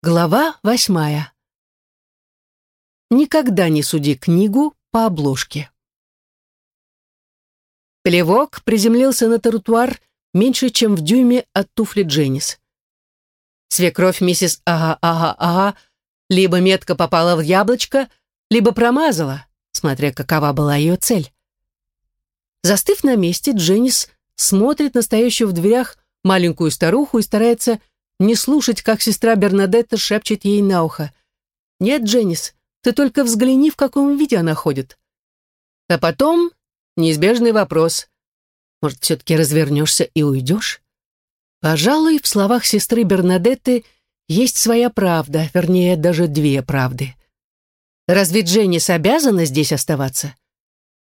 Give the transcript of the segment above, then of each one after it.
Глава восьмая. Никогда не суди книгу по обложке. Плевок приземлился на тротуар меньше, чем в дюйме от туфли Дженнис. Свекровь миссис Ага-Ага-Ага либо метко попала в яблочко, либо промазала, смотря какова была ее цель. Застыв на месте, Дженнис смотрит на стоящую в дверях маленькую старуху и старается не слушать, как сестра Бернадетта шепчет ей на ухо. «Нет, Дженнис, ты только взгляни, в каком виде она ходит». А потом неизбежный вопрос. Может, все-таки развернешься и уйдешь? Пожалуй, в словах сестры Бернадетты есть своя правда, вернее, даже две правды. Разве Дженнис обязана здесь оставаться?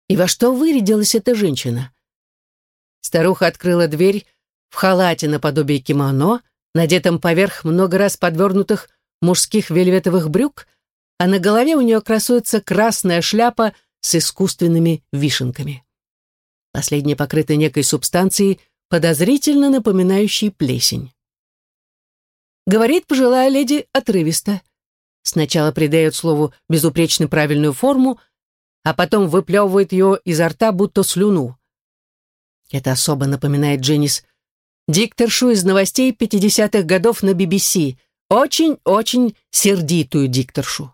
И во что вырядилась эта женщина? Старуха открыла дверь в халате наподобие кимоно, надетом поверх много раз подвернутых мужских вельветовых брюк, а на голове у нее красуется красная шляпа с искусственными вишенками. Последняя покрыта некой субстанцией, подозрительно напоминающей плесень. Говорит пожилая леди отрывисто. Сначала придает слову безупречно правильную форму, а потом выплевывает ее изо рта, будто слюну. Это особо напоминает Дженнис дикторшу из новостей 50-х годов на BBC, очень-очень сердитую дикторшу.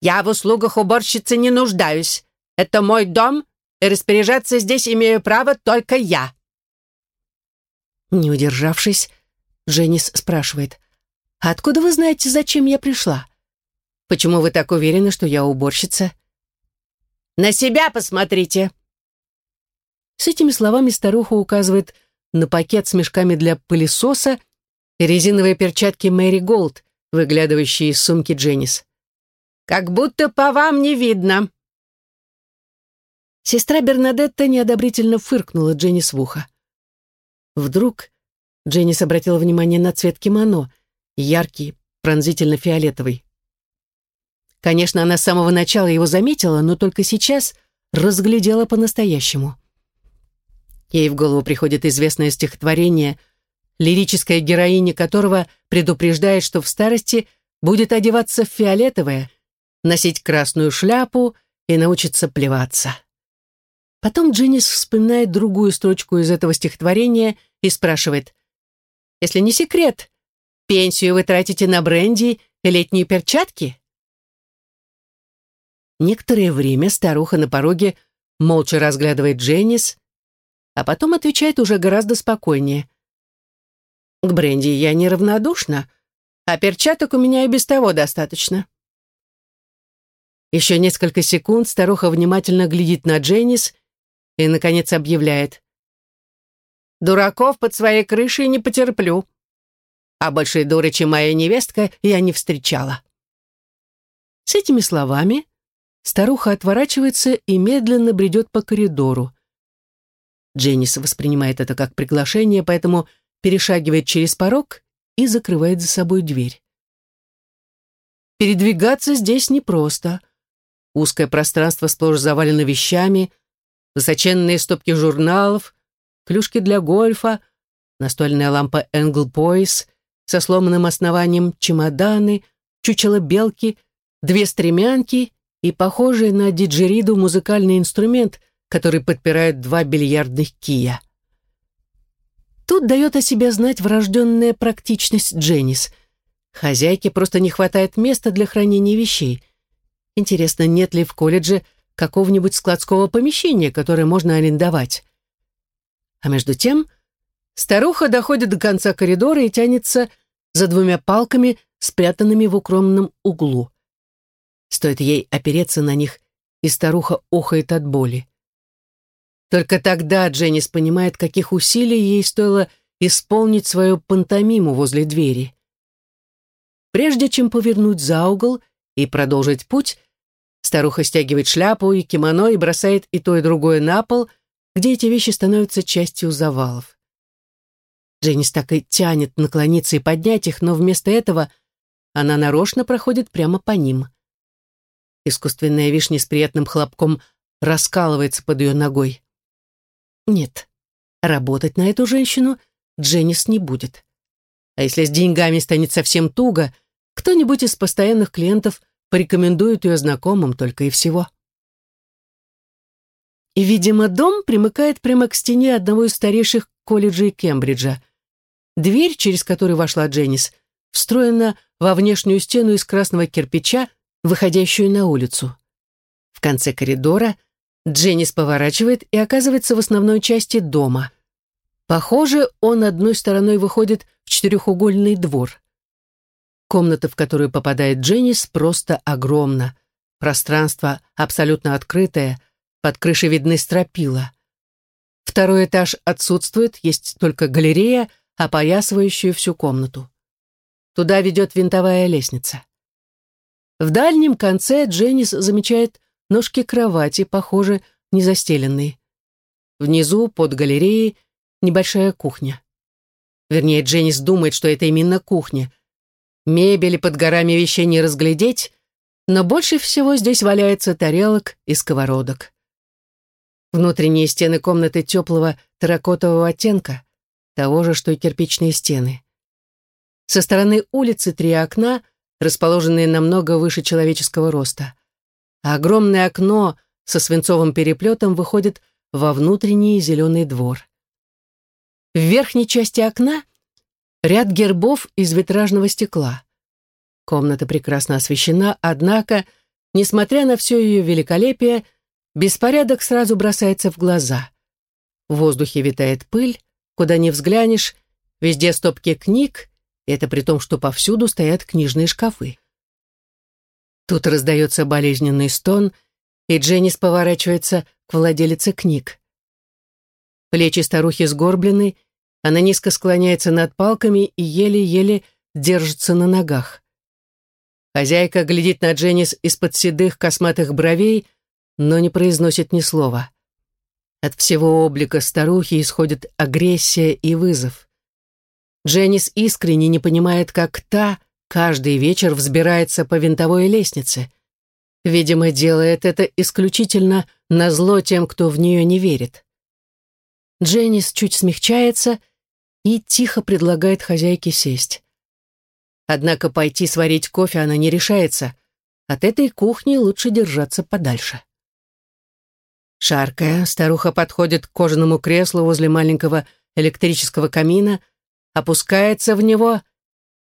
«Я в услугах уборщицы не нуждаюсь. Это мой дом, и распоряжаться здесь имею право только я». Не удержавшись, Дженнис спрашивает, «А откуда вы знаете, зачем я пришла? Почему вы так уверены, что я уборщица?» «На себя посмотрите!» С этими словами старуха указывает на пакет с мешками для пылесоса и резиновые перчатки Мэри Голд, выглядывающие из сумки Дженнис. «Как будто по вам не видно!» Сестра Бернадетта неодобрительно фыркнула Дженнис в ухо. Вдруг Дженнис обратила внимание на цвет кимоно, яркий, пронзительно-фиолетовый. Конечно, она с самого начала его заметила, но только сейчас разглядела по-настоящему. Ей в голову приходит известное стихотворение, лирическая героиня которого предупреждает, что в старости будет одеваться в фиолетовое, носить красную шляпу и научиться плеваться. Потом Дженнис вспоминает другую строчку из этого стихотворения и спрашивает, «Если не секрет, пенсию вы тратите на бренди и летние перчатки?» Некоторое время старуха на пороге молча разглядывает Дженнис, а потом отвечает уже гораздо спокойнее. «К бренди я неравнодушна, а перчаток у меня и без того достаточно». Еще несколько секунд старуха внимательно глядит на Дженнис и, наконец, объявляет. «Дураков под своей крышей не потерплю, а большей дуры, чем моя невестка, я не встречала». С этими словами старуха отворачивается и медленно бредет по коридору. Дженнис воспринимает это как приглашение, поэтому перешагивает через порог и закрывает за собой дверь. Передвигаться здесь непросто. Узкое пространство сплошь завалено вещами, высоченные стопки журналов, клюшки для гольфа, настольная лампа Энгл Бойс со сломанным основанием чемоданы, чучело белки, две стремянки и похожий на диджериду музыкальный инструмент — который подпирает два бильярдных кия. Тут дает о себе знать врожденная практичность Дженнис. Хозяйке просто не хватает места для хранения вещей. Интересно, нет ли в колледже какого-нибудь складского помещения, которое можно арендовать? А между тем старуха доходит до конца коридора и тянется за двумя палками, спрятанными в укромном углу. Стоит ей опереться на них, и старуха охает от боли. Только тогда Дженнис понимает, каких усилий ей стоило исполнить свою пантомиму возле двери. Прежде чем повернуть за угол и продолжить путь, старуха стягивает шляпу и кимоно и бросает и то, и другое на пол, где эти вещи становятся частью завалов. Дженнис так и тянет наклониться и поднять их, но вместо этого она нарочно проходит прямо по ним. Искусственная вишня с приятным хлопком раскалывается под ее ногой. Нет, работать на эту женщину Дженнис не будет. А если с деньгами станет совсем туго, кто-нибудь из постоянных клиентов порекомендует ее знакомым только и всего. И, видимо, дом примыкает прямо к стене одного из старейших колледжей Кембриджа. Дверь, через которую вошла Дженнис, встроена во внешнюю стену из красного кирпича, выходящую на улицу. В конце коридора Дженнис поворачивает и оказывается в основной части дома. Похоже, он одной стороной выходит в четырехугольный двор. Комната, в которую попадает Дженнис, просто огромна. Пространство абсолютно открытое, под крышей видны стропила. Второй этаж отсутствует, есть только галерея, опоясывающая всю комнату. Туда ведет винтовая лестница. В дальнем конце Дженнис замечает ножки кровати, похоже, не застеленные. Внизу, под галереей, небольшая кухня. Вернее, Дженнис думает, что это именно кухня. Мебели под горами вещей не разглядеть, но больше всего здесь валяется тарелок и сковородок. Внутренние стены комнаты теплого терракотового оттенка, того же, что и кирпичные стены. Со стороны улицы три окна, расположенные намного выше человеческого роста. А огромное окно со свинцовым переплетом выходит во внутренний зеленый двор. В верхней части окна ряд гербов из витражного стекла. Комната прекрасно освещена, однако, несмотря на все ее великолепие, беспорядок сразу бросается в глаза. В воздухе витает пыль, куда ни взглянешь, везде стопки книг, и это при том, что повсюду стоят книжные шкафы. Тут раздается болезненный стон, и Дженнис поворачивается к владелице книг. Плечи старухи сгорблены, она низко склоняется над палками и еле-еле держится на ногах. Хозяйка глядит на Дженнис из-под седых косматых бровей, но не произносит ни слова. От всего облика старухи исходит агрессия и вызов. Дженнис искренне не понимает, как та каждый вечер взбирается по винтовой лестнице. Видимо, делает это исключительно на зло тем, кто в нее не верит. Дженнис чуть смягчается и тихо предлагает хозяйке сесть. Однако пойти сварить кофе она не решается. От этой кухни лучше держаться подальше. Шаркая, старуха подходит к кожаному креслу возле маленького электрического камина, опускается в него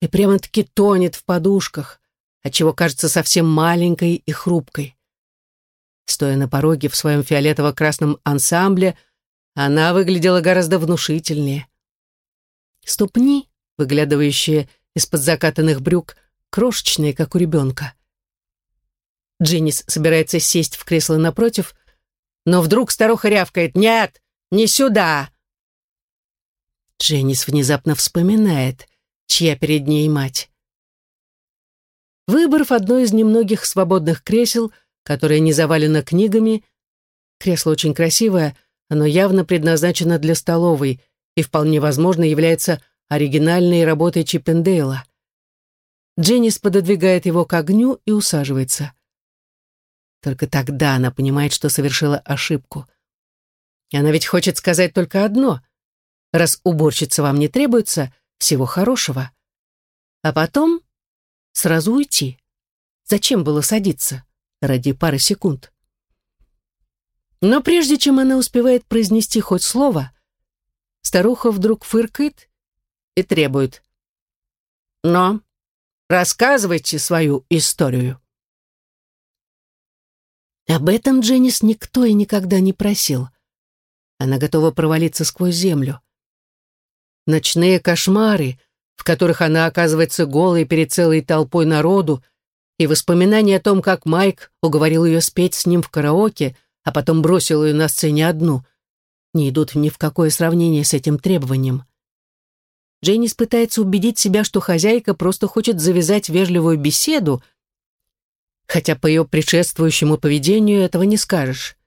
и прямо-таки тонет в подушках, отчего кажется совсем маленькой и хрупкой. Стоя на пороге в своем фиолетово-красном ансамбле, она выглядела гораздо внушительнее. Ступни, выглядывающие из-под закатанных брюк, крошечные, как у ребенка. Дженнис собирается сесть в кресло напротив, но вдруг старуха рявкает «Нет, не сюда!» Дженнис внезапно вспоминает, чья перед ней мать. Выбрав одно из немногих свободных кресел, которое не завалено книгами, кресло очень красивое, оно явно предназначено для столовой и вполне возможно является оригинальной работой Чиппендейла. Дженнис пододвигает его к огню и усаживается. Только тогда она понимает, что совершила ошибку. И она ведь хочет сказать только одно. Раз уборщица вам не требуется, всего хорошего. А потом сразу уйти. Зачем было садиться? Ради пары секунд. Но прежде чем она успевает произнести хоть слово, старуха вдруг фыркает и требует. «Но рассказывайте свою историю». Об этом Дженнис никто и никогда не просил. Она готова провалиться сквозь землю. Ночные кошмары, в которых она оказывается голой перед целой толпой народу, и воспоминания о том, как Майк уговорил ее спеть с ним в караоке, а потом бросил ее на сцене одну, не идут ни в какое сравнение с этим требованием. Дженнис пытается убедить себя, что хозяйка просто хочет завязать вежливую беседу, хотя по ее предшествующему поведению этого не скажешь.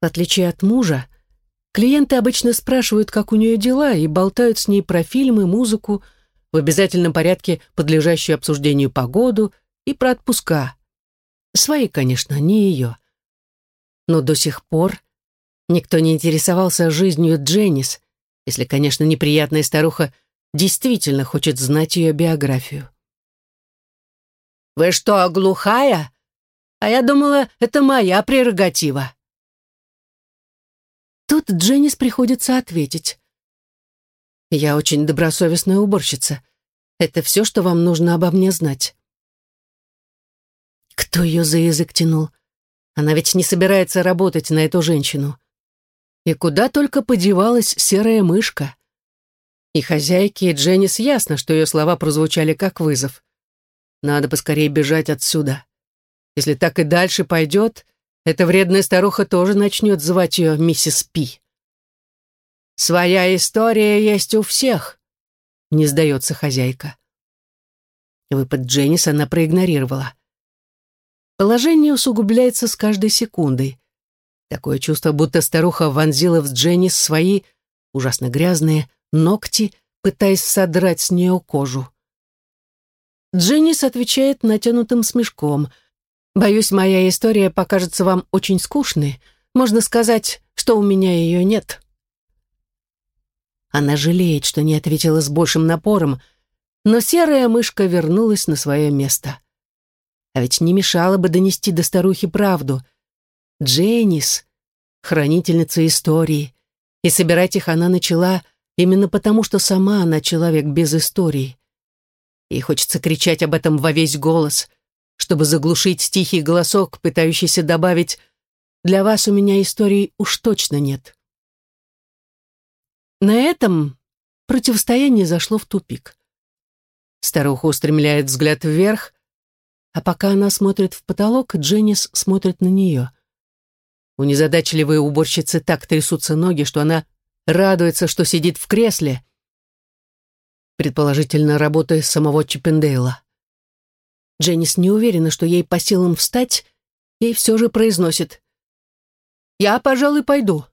В отличие от мужа, клиенты обычно спрашивают, как у нее дела, и болтают с ней про фильмы, музыку, в обязательном порядке подлежащую обсуждению погоду и про отпуска. Свои, конечно, не ее. Но до сих пор никто не интересовался жизнью Дженнис, если, конечно, неприятная старуха действительно хочет знать ее биографию. «Вы что, глухая? А я думала, это моя прерогатива». Тут Дженнис приходится ответить. «Я очень добросовестная уборщица. Это все, что вам нужно обо мне знать». Кто ее за язык тянул? Она ведь не собирается работать на эту женщину. И куда только подевалась серая мышка. И хозяйке, и Дженнис ясно, что ее слова прозвучали как вызов. Надо поскорее бежать отсюда. Если так и дальше пойдет, эта вредная старуха тоже начнет звать ее миссис Пи. «Своя история есть у всех», — не сдается хозяйка. Выпад Дженнис она проигнорировала. Положение усугубляется с каждой секундой. Такое чувство, будто старуха вонзила в Дженнис свои, ужасно грязные, ногти, пытаясь содрать с нее кожу. Дженнис отвечает натянутым смешком. «Боюсь, моя история покажется вам очень скучной. Можно сказать, что у меня ее нет». Она жалеет, что не ответила с большим напором, но серая мышка вернулась на свое место. А ведь не мешало бы донести до старухи правду. Дженнис — хранительница истории, и собирать их она начала именно потому, что сама она человек без истории. И хочется кричать об этом во весь голос, чтобы заглушить тихий голосок, пытающийся добавить «Для вас у меня истории уж точно нет». На этом противостояние зашло в тупик. Старуха устремляет взгляд вверх, а пока она смотрит в потолок, Дженнис смотрит на нее. У незадачливой уборщицы так трясутся ноги, что она радуется, что сидит в кресле, предположительно работая самого Чиппендейла. Дженнис не уверена, что ей по силам встать, и все же произносит. «Я, пожалуй, пойду.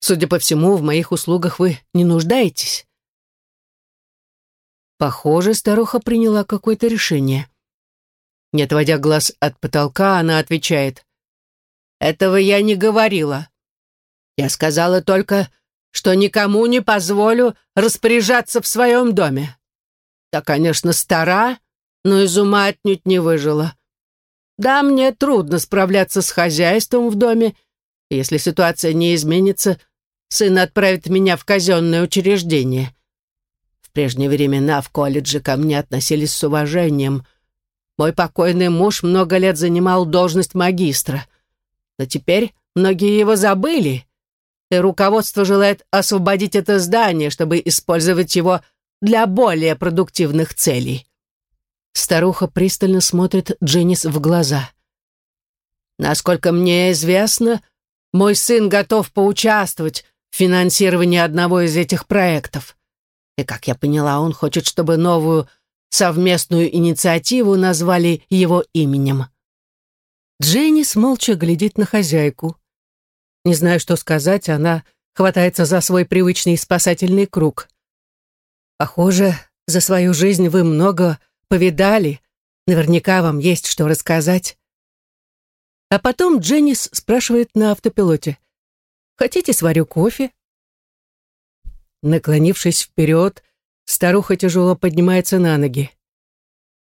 Судя по всему, в моих услугах вы не нуждаетесь». Похоже, старуха приняла какое-то решение. Не отводя глаз от потолка, она отвечает. «Этого я не говорила. Я сказала только, что никому не позволю распоряжаться в своем доме. Я, конечно, стара, но из ума отнюдь не выжила. Да, мне трудно справляться с хозяйством в доме. Если ситуация не изменится, сын отправит меня в казенное учреждение. В прежние времена в колледже ко мне относились с уважением. Мой покойный муж много лет занимал должность магистра. Но теперь многие его забыли, и руководство желает освободить это здание, чтобы использовать его для более продуктивных целей. Старуха пристально смотрит Дженнис в глаза. Насколько мне известно, мой сын готов поучаствовать в финансировании одного из этих проектов. И, как я поняла, он хочет, чтобы новую совместную инициативу назвали его именем. Дженнис молча глядит на хозяйку. Не знаю, что сказать, она хватается за свой привычный спасательный круг. Похоже, за свою жизнь вы много повидали. Наверняка вам есть что рассказать. А потом Дженнис спрашивает на автопилоте. «Хотите, сварю кофе?» Наклонившись вперед, старуха тяжело поднимается на ноги.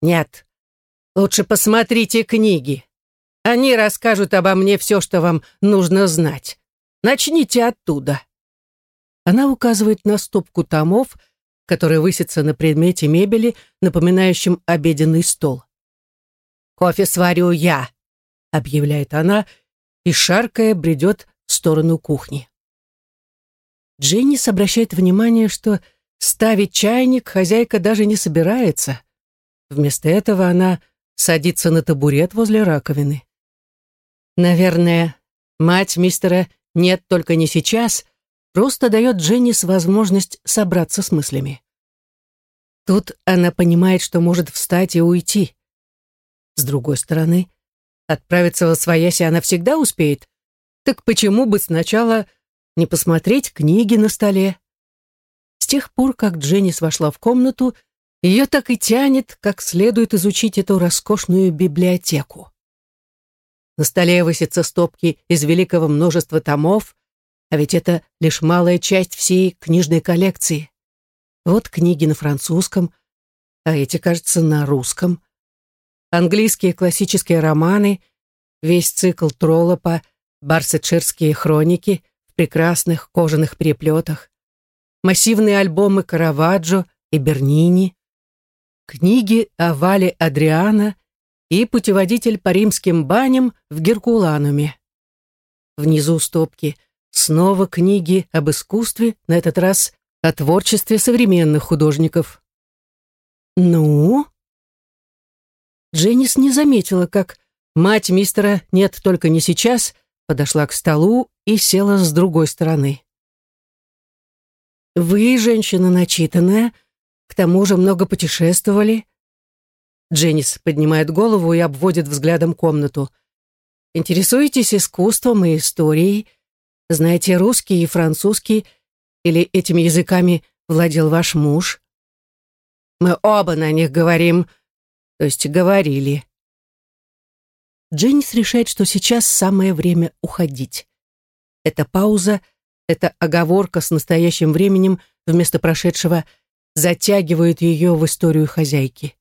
«Нет, лучше посмотрите книги. Они расскажут обо мне все, что вам нужно знать. Начните оттуда». Она указывает на стопку томов, которые высятся на предмете мебели, напоминающем обеденный стол. «Кофе сварю я», — объявляет она, и, шаркая, бредет в сторону кухни. Дженнис обращает внимание, что ставить чайник хозяйка даже не собирается. Вместо этого она садится на табурет возле раковины. Наверное, мать мистера «нет, только не сейчас» просто дает Дженнис возможность собраться с мыслями. Тут она понимает, что может встать и уйти. С другой стороны, отправиться во свояси она всегда успеет. Так почему бы сначала не посмотреть книги на столе? С тех пор, как Дженнис вошла в комнату, ее так и тянет, как следует изучить эту роскошную библиотеку. На столе высятся стопки из великого множества томов, а ведь это лишь малая часть всей книжной коллекции. Вот книги на французском, а эти, кажется, на русском. Английские классические романы, весь цикл Троллопа, барсетширские хроники в прекрасных кожаных переплетах, массивные альбомы Караваджо и Бернини, книги о Вале Адриана и путеводитель по римским баням в Геркулануме. Внизу стопки снова книги об искусстве, на этот раз о творчестве современных художников. «Ну?» Дженнис не заметила, как мать мистера «Нет, только не сейчас» подошла к столу и села с другой стороны. «Вы, женщина начитанная, к тому же много путешествовали». Дженнис поднимает голову и обводит взглядом комнату. «Интересуетесь искусством и историей? Знаете русский и французский? Или этими языками владел ваш муж?» «Мы оба на них говорим, то есть говорили». Дженнис решает, что сейчас самое время уходить. Эта пауза, эта оговорка с настоящим временем вместо прошедшего затягивают ее в историю хозяйки.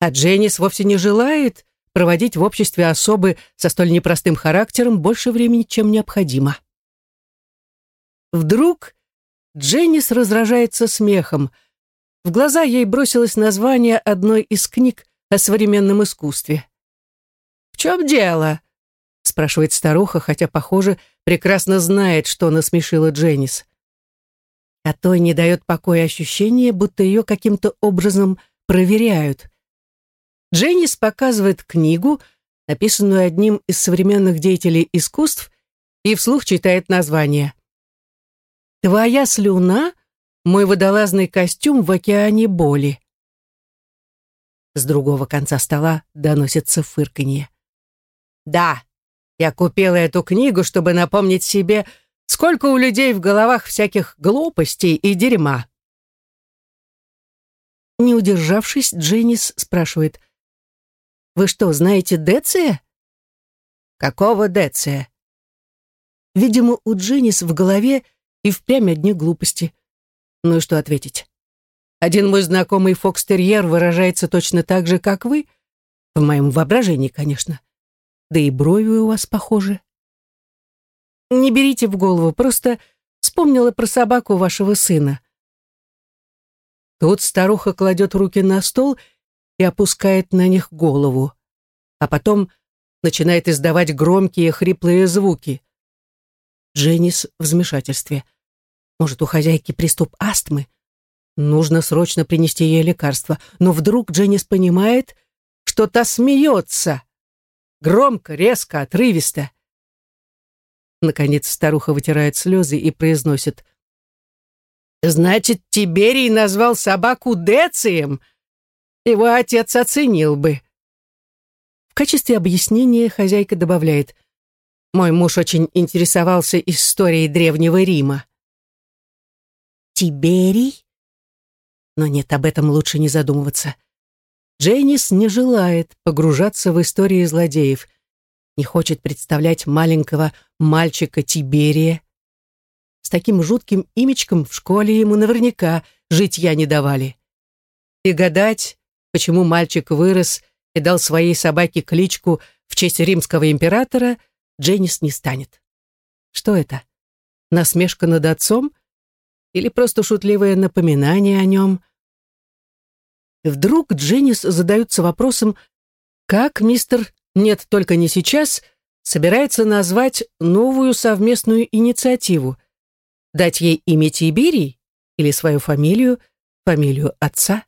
А Дженнис вовсе не желает проводить в обществе особы со столь непростым характером больше времени, чем необходимо. Вдруг Дженнис разражается смехом. В глаза ей бросилось название одной из книг о современном искусстве. «В чем дело?» — спрашивает старуха, хотя, похоже, прекрасно знает, что насмешила Дженнис. А той не дает покоя ощущение, будто ее каким-то образом проверяют. Дженнис показывает книгу, написанную одним из современных деятелей искусств, и вслух читает название. Твоя слюна — мой водолазный костюм в океане боли. С другого конца стола доносится фырканье. Да, я купила эту книгу, чтобы напомнить себе, сколько у людей в головах всяких глупостей и дерьма. Не удержавшись, Дженнис спрашивает, «Вы что, знаете Деция?» «Какого Деция?» Видимо, у Дженнис в голове и впрямь одни глупости. Ну и что ответить? Один мой знакомый фокстерьер выражается точно так же, как вы. В моем воображении, конечно. Да и брови у вас похожи. Не берите в голову, просто вспомнила про собаку вашего сына. Тут старуха кладет руки на стол и опускает на них голову, а потом начинает издавать громкие хриплые звуки. Дженнис в замешательстве. Может, у хозяйки приступ астмы? Нужно срочно принести ей лекарство. Но вдруг Дженнис понимает, что та смеется. Громко, резко, отрывисто. Наконец старуха вытирает слезы и произносит. «Значит, Тиберий назвал собаку Децием? Его отец оценил бы». В качестве объяснения хозяйка добавляет – мой муж очень интересовался историей Древнего Рима. Тиберий? Но нет, об этом лучше не задумываться. Джейнис не желает погружаться в истории злодеев, не хочет представлять маленького мальчика Тиберия. С таким жутким имечком в школе ему наверняка житья не давали. И гадать, почему мальчик вырос и дал своей собаке кличку в честь римского императора – Дженнис не станет. Что это? Насмешка над отцом? Или просто шутливое напоминание о нем? Вдруг Дженнис задается вопросом, как мистер «Нет, только не сейчас» собирается назвать новую совместную инициативу, дать ей имя Тиберий или свою фамилию, фамилию отца?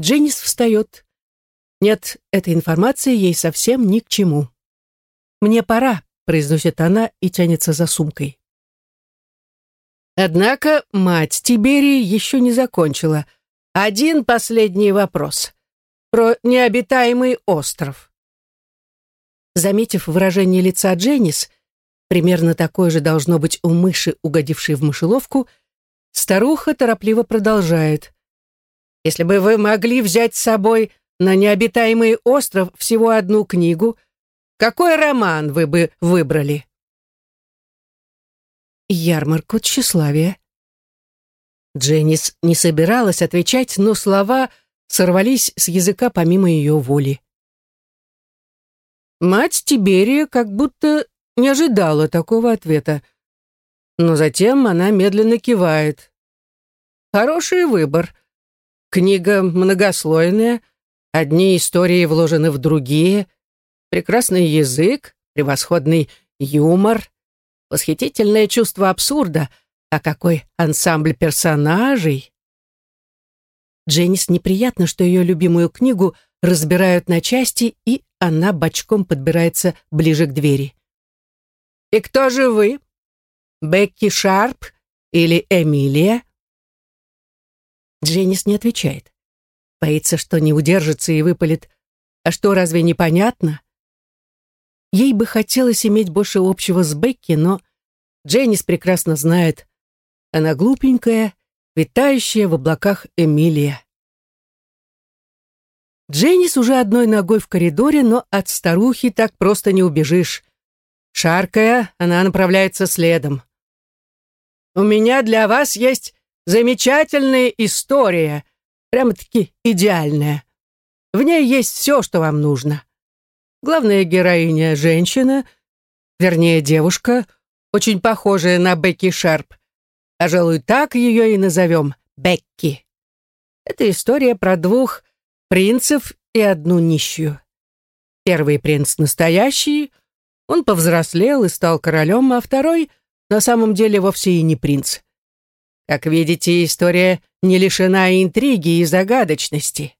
Дженнис встает. Нет, эта информация ей совсем ни к чему. «Мне пора», — произносит она и тянется за сумкой. Однако мать Тиберии еще не закончила. Один последний вопрос. Про необитаемый остров. Заметив выражение лица Дженнис, примерно такое же должно быть у мыши, угодившей в мышеловку, старуха торопливо продолжает. «Если бы вы могли взять с собой на необитаемый остров всего одну книгу — какой роман вы бы выбрали? Ярмарку тщеславия. Дженнис не собиралась отвечать, но слова сорвались с языка помимо ее воли. Мать Тиберия как будто не ожидала такого ответа, но затем она медленно кивает. Хороший выбор. Книга многослойная, одни истории вложены в другие, прекрасный язык, превосходный юмор, восхитительное чувство абсурда, а какой ансамбль персонажей! Дженнис неприятно, что ее любимую книгу разбирают на части, и она бочком подбирается ближе к двери. «И кто же вы? Бекки Шарп или Эмилия?» Дженнис не отвечает. Боится, что не удержится и выпалит. «А что, разве непонятно?» Ей бы хотелось иметь больше общего с Бекки, но Дженнис прекрасно знает, она глупенькая, витающая в облаках Эмилия. Дженнис уже одной ногой в коридоре, но от старухи так просто не убежишь. Шаркая, она направляется следом. «У меня для вас есть замечательная история, прямо-таки идеальная. В ней есть все, что вам нужно. Главная героиня — женщина, вернее, девушка, очень похожая на Бекки Шарп. Пожалуй, так ее и назовем — Бекки. Это история про двух принцев и одну нищую. Первый принц настоящий, он повзрослел и стал королем, а второй на самом деле вовсе и не принц. Как видите, история не лишена интриги и загадочности.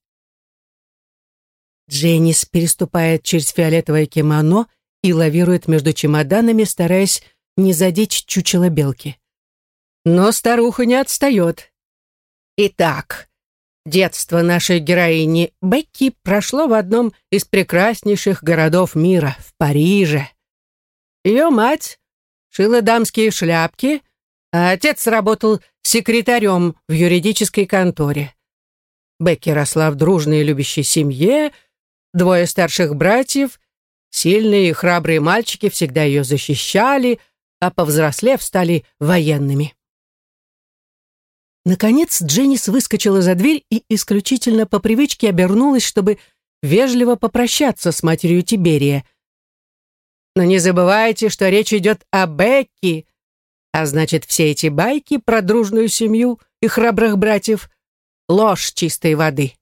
Дженнис переступает через фиолетовое кимоно и лавирует между чемоданами, стараясь не задеть чучело белки. Но старуха не отстает. Итак, детство нашей героини Бекки прошло в одном из прекраснейших городов мира, в Париже. Ее мать шила дамские шляпки, а отец работал секретарем в юридической конторе. Бекки росла в дружной и любящей семье, двое старших братьев, сильные и храбрые мальчики всегда ее защищали, а повзрослев стали военными. Наконец Дженнис выскочила за дверь и исключительно по привычке обернулась, чтобы вежливо попрощаться с матерью Тиберия. Но не забывайте, что речь идет о Бекки, а значит, все эти байки про дружную семью и храбрых братьев — ложь чистой воды.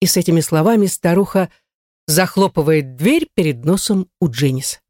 И с этими словами старуха захлопывает дверь перед носом у Дженнис.